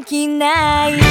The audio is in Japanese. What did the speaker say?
できない